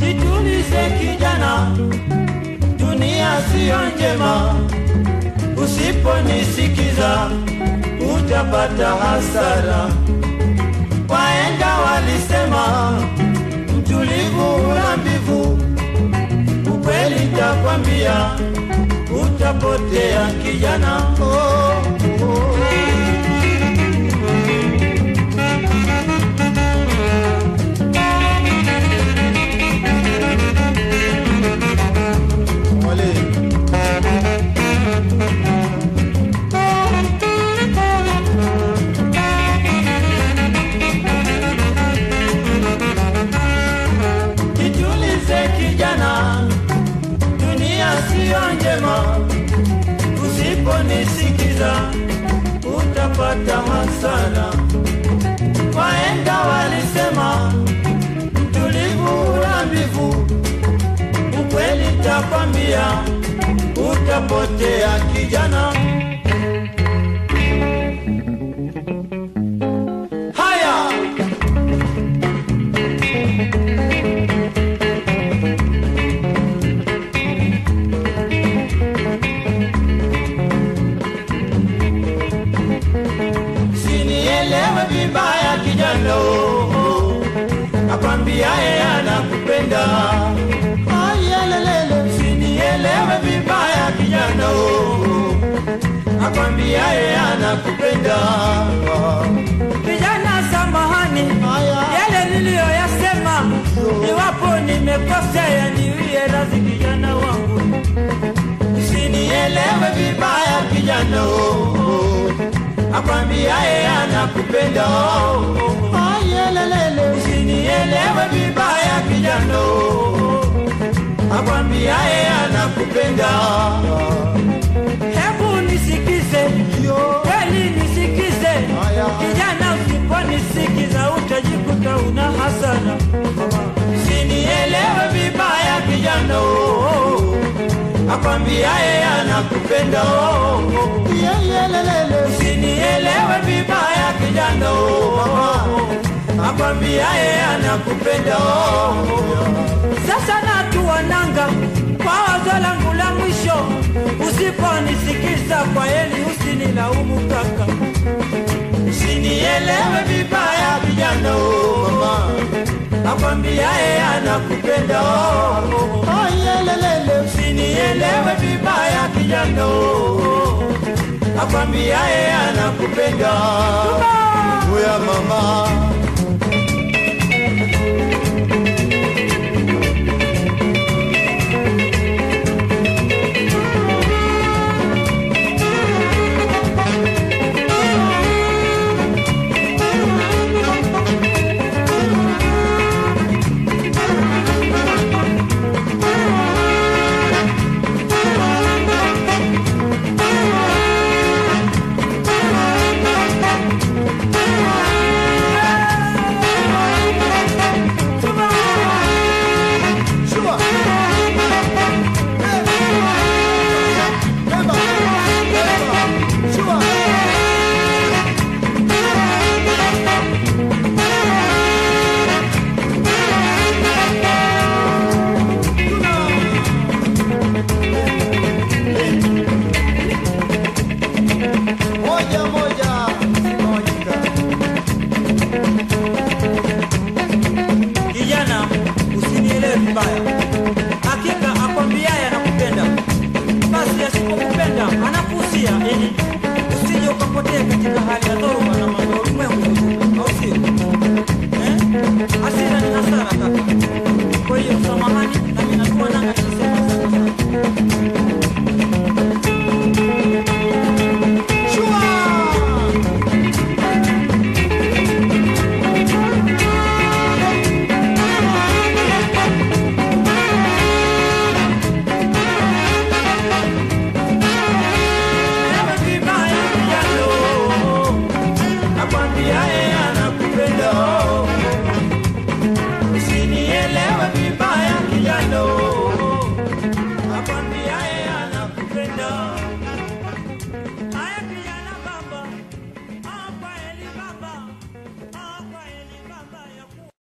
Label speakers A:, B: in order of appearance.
A: Jitulize kijana, dunia siyo njema, usiponisikiza utapata hasara. Wahenga walisema mtulivu ulambivu ukweli takwambia utapotea kijana. Oh. Siyo usiponisikiza utapata hasara. Wahenga walisema mtulivu mbivu, ukweli takwambia utapotea kijana. Oh, akwambiaye anakupenda. Ayelelele, sinielewe vibaya kijana, akwambiaye anakupenda.
B: kijana samahani, yale niliyoyasema, iwapo nimekosea, niwie
A: akwambiaye anakupenda. Ayelelele, usinielewe vibaya kijano nakwambia akwambiaye anakupenda.
B: Hebu nisikize, kweli nisikize, kijana, usiponisikiza utajikuta una hasara.
A: Usinielewe vibaya kijana, oh, akwambiaye anakupenda. Sinielewe vibaya kijana, oh, akwambiaye anakupenda.
B: Sasa natua nanga kwa wazo langu la mwisho, usiponisikiza kwa heli, usinilaumu kaka.
A: usinielewe vibaya kijana, oh, akwambiaye anakupenda. Sinielewe oh, akwambiaye anakupenda. Oya mama
B: vibaya, hakika akwambiaye anakupenda, basi asipokupenda anakuhusia ili usije ukapotea katika hali ya dhoruba.